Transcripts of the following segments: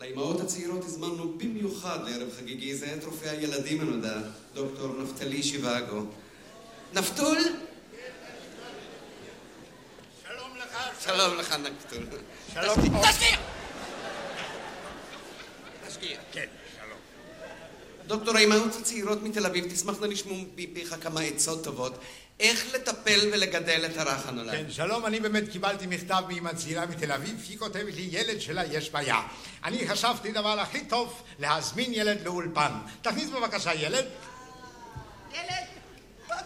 לאמהות הצעירות הזמנו במיוחד לערב חגיגי זה את רופא הילדים הנודע, דוקטור נפתלי שיבאגו. נפתול? שלום לך. שלום לך, נפתול. שלום. תשקיע! תשקיע. כן. דוקטור, האמהות הצעירות מתל אביב תשמחנה לשמוע מפיך כמה עצות טובות איך לטפל ולגדל את הרך הנולד. כן, שלום, אני באמת קיבלתי מכתב מאמא צעירה מתל אביב, היא כותבת לי, ילד שלה יש בעיה. אני חשבתי דבר הכי טוב, להזמין ילד לאולפן. תכניס בבקשה ילד. ילד, בוא.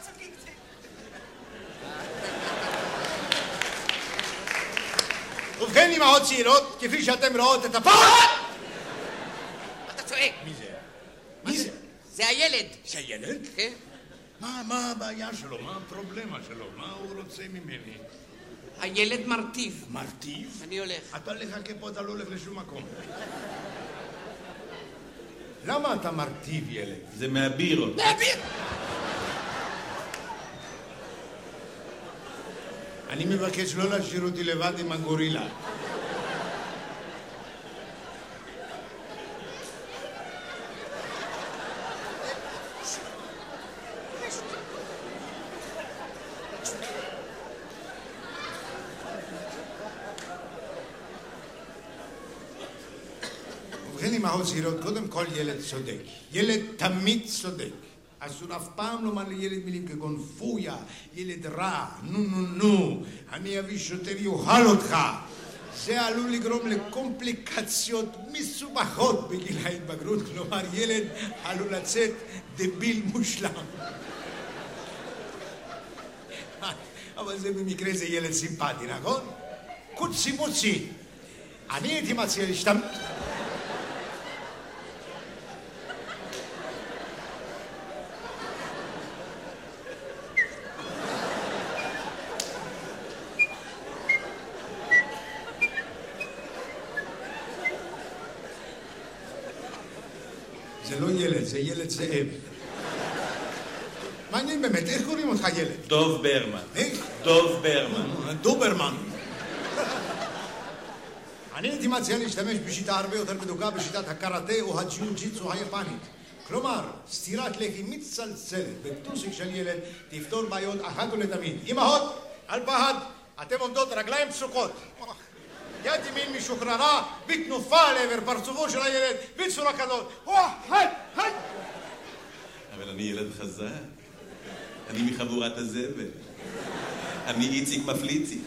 ובכן, אמהות צעירות, כפי שאתם רואות את הפעם... אתה צועק. מי זה? מי זה? זה הילד. זה ילד? כן? מה, מה הבעיה שלו? מה הפרובלמה שלו? מה הוא רוצה ממני? הילד מרטיב. מרטיב? אני הולך. אתה לחכה פה, אתה לא הולך לשום מקום. למה אתה מרטיב ילד? זה מהבירות. להעביר! אני מבקש לא להשאיר אותי לבד עם הגורילה. ובכן, אמהות צעירות, קודם כל ילד צודק. ילד תמיד צודק. אסור אף פעם לומר לילד מילים כגון פויה, ילד רע, נו נו נו, אני אביא שוטר יאכל אותך. זה עלול לגרום לקומפליקציות מסובכות בגיל ההתבגרות, כלומר ילד עלול לצאת דביל מושלם. אבל זה במקרה זה ילד סימפטי, נכון? קוצי מוצי. אני הייתי מציע להשתמש... זה לא ילד, זה ילד זאב. מעניין באמת, איך קוראים אותך ילד? דוב ברמן. איך? דוב ברמן. דוברמן. אני הייתי מציע להשתמש בשיטה הרבה יותר בדוקה, בשיטת הקראטה או הג'יו-ג'יצו היפנית. כלומר, סטירת לחי מצלצלת בטוסיק של ילד תפתור בעיות אחת ולתמיד. אמהות, אל פחד, אתן עומדות רגליים פסוקות. יד ימין משוחררה, בתנופה לעבר פרצופו של הילד, בצורה כזאת. אבל אני ילד חזק. אני מחבורת הזבל. אני איציק מפליציק.